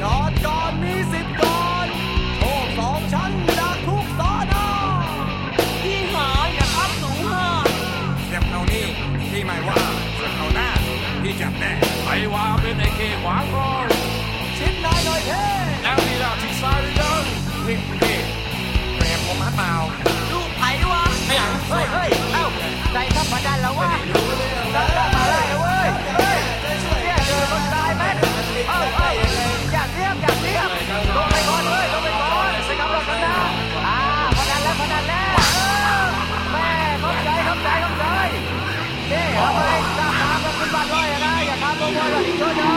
จอดก่อนมีสิทธิ์ก่อนโชคสองชั้นจากทุกสอนอพี่หาอย่าอัพสูงมากเสียบเขานี่พี่ไม่ว่าเสียบเขาหน้าพี่จับแน่ไอ้ว่าเป็นไอ้เกขวางก่อนชิดนายหน่อยเท่แล้วนี่เราที่ซ้ายหรือยังนี่พี่เตรียมผมมาเปล่าลูกไผวะไม่อยากเฮ้ยเฮ้ยเอ้าใจธรรมดาแล้ววะไม่รู้ No.